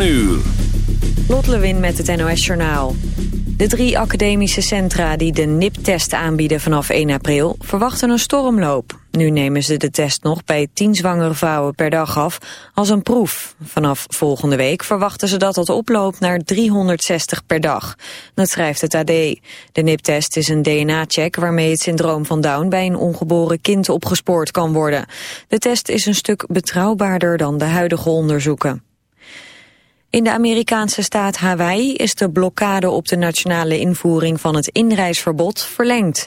7 uur. Lewin met het NOS Journaal. De drie academische centra die de NIP-test aanbieden vanaf 1 april... verwachten een stormloop. Nu nemen ze de test nog bij 10 zwangere vrouwen per dag af als een proef. Vanaf volgende week verwachten ze dat dat oploopt naar 360 per dag. Dat schrijft het AD. De NIP-test is een DNA-check waarmee het syndroom van Down... bij een ongeboren kind opgespoord kan worden. De test is een stuk betrouwbaarder dan de huidige onderzoeken. In de Amerikaanse staat Hawaii is de blokkade op de nationale invoering van het inreisverbod verlengd.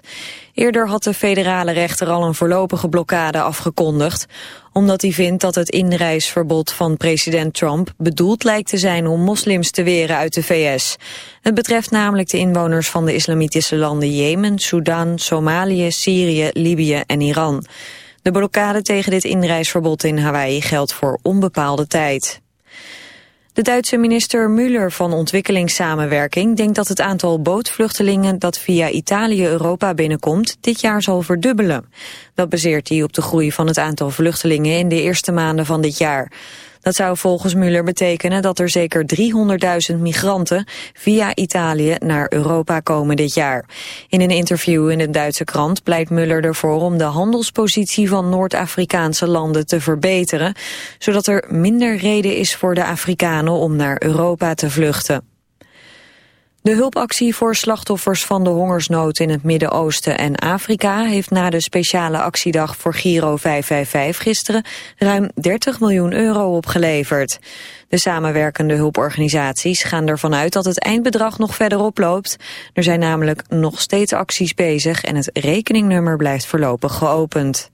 Eerder had de federale rechter al een voorlopige blokkade afgekondigd, omdat hij vindt dat het inreisverbod van president Trump bedoeld lijkt te zijn om moslims te weren uit de VS. Het betreft namelijk de inwoners van de islamitische landen Jemen, Sudan, Somalië, Syrië, Libië en Iran. De blokkade tegen dit inreisverbod in Hawaii geldt voor onbepaalde tijd. De Duitse minister Müller van Ontwikkelingssamenwerking denkt dat het aantal bootvluchtelingen dat via Italië Europa binnenkomt dit jaar zal verdubbelen. Dat baseert hij op de groei van het aantal vluchtelingen in de eerste maanden van dit jaar. Dat zou volgens Muller betekenen dat er zeker 300.000 migranten via Italië naar Europa komen dit jaar. In een interview in een Duitse krant pleit Muller ervoor om de handelspositie van Noord-Afrikaanse landen te verbeteren, zodat er minder reden is voor de Afrikanen om naar Europa te vluchten. De hulpactie voor slachtoffers van de hongersnood in het Midden-Oosten en Afrika heeft na de speciale actiedag voor Giro 555 gisteren ruim 30 miljoen euro opgeleverd. De samenwerkende hulporganisaties gaan ervan uit dat het eindbedrag nog verder oploopt. Er zijn namelijk nog steeds acties bezig en het rekeningnummer blijft voorlopig geopend.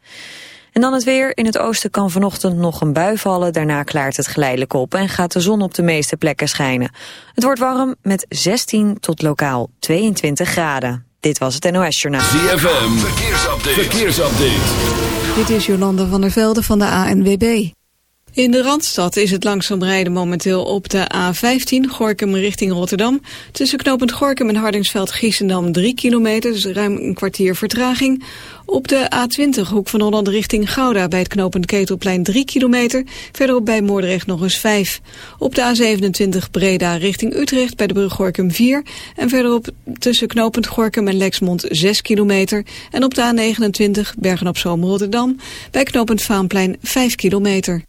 En dan het weer. In het oosten kan vanochtend nog een bui vallen. Daarna klaart het geleidelijk op en gaat de zon op de meeste plekken schijnen. Het wordt warm met 16 tot lokaal 22 graden. Dit was het NOS Journaal. ZFM, verkeersupdate. verkeersupdate. Dit is Jolanda van der Velde van de ANWB. In de Randstad is het langzaam rijden momenteel op de A15 Gorkum richting Rotterdam. Tussen knooppunt Gorkum en Hardingsveld-Giessendam 3 kilometer, dus ruim een kwartier vertraging. Op de A20 Hoek van Holland richting Gouda bij het knooppunt Ketelplein 3 kilometer. Verderop bij Moordrecht nog eens 5. Op de A27 Breda richting Utrecht bij de brug Gorkum 4. En verderop tussen knooppunt Gorkum en Lexmond 6 kilometer. En op de A29 Bergen op Zoom Rotterdam bij knooppunt Vaanplein 5 kilometer.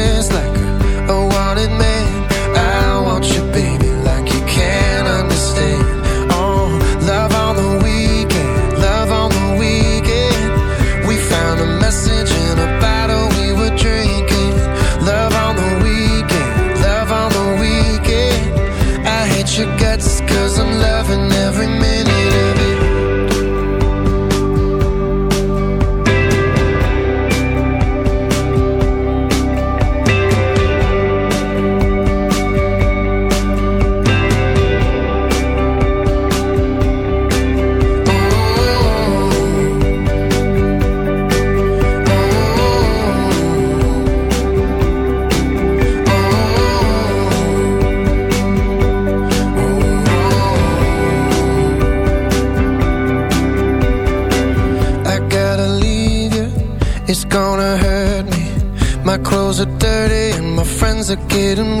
Getting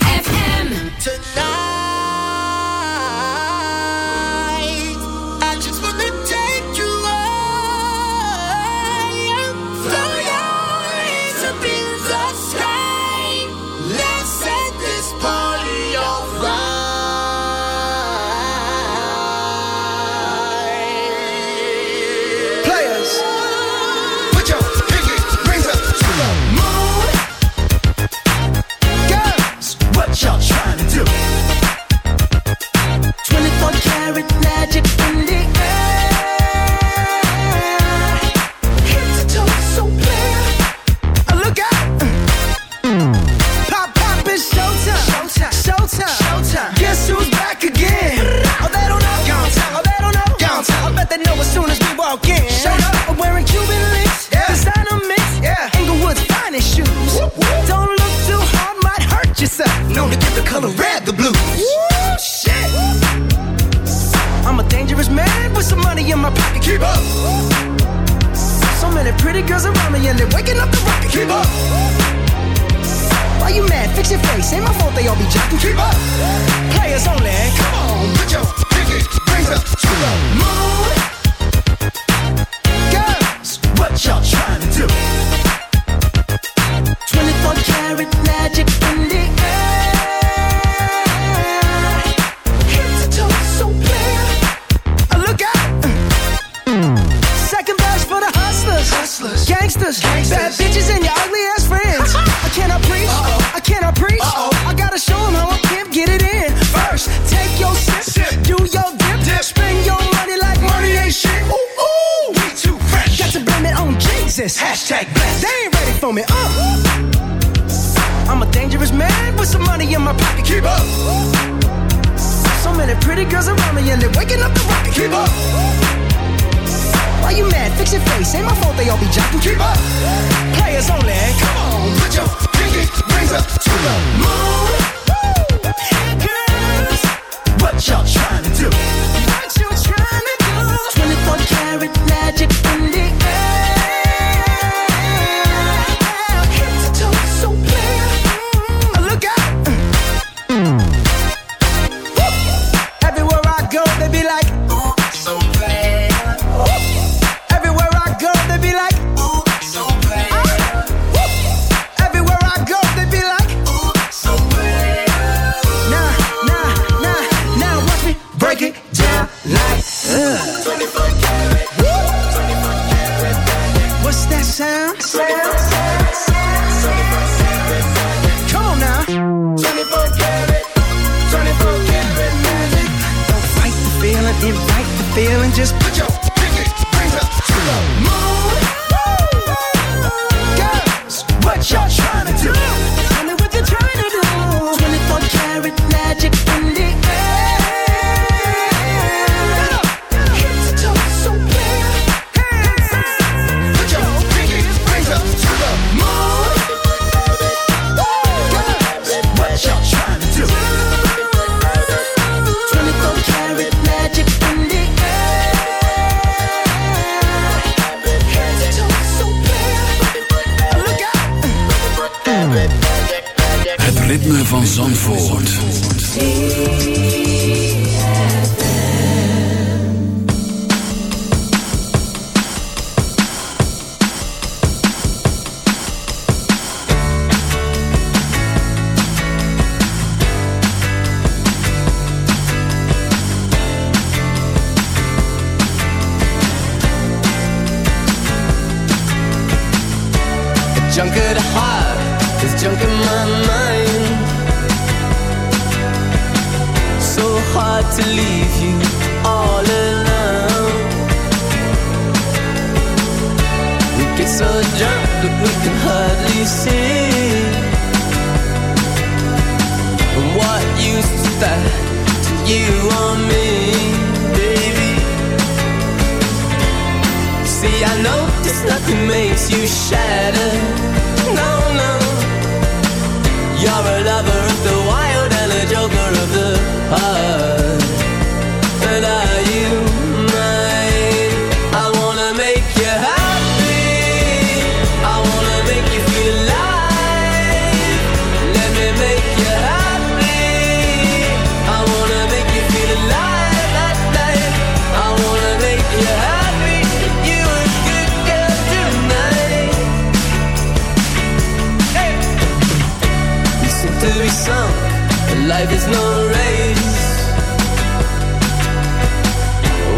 life is no race.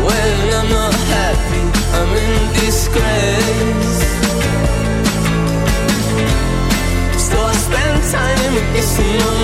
When I'm not happy, I'm in disgrace. So I spend time with missing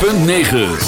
106.9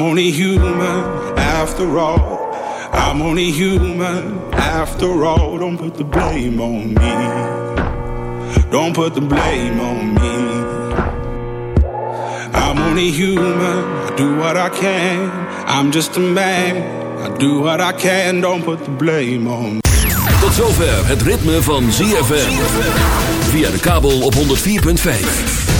I'm only human after all. I'm only human after all. Don't put the blame on me. Don't put the blame on me. I'm only human. I do what I can. I'm just a man. I do what I can. Don't put the blame on me. Tot zover het ritme van ZFM. Via de kabel op 104.5.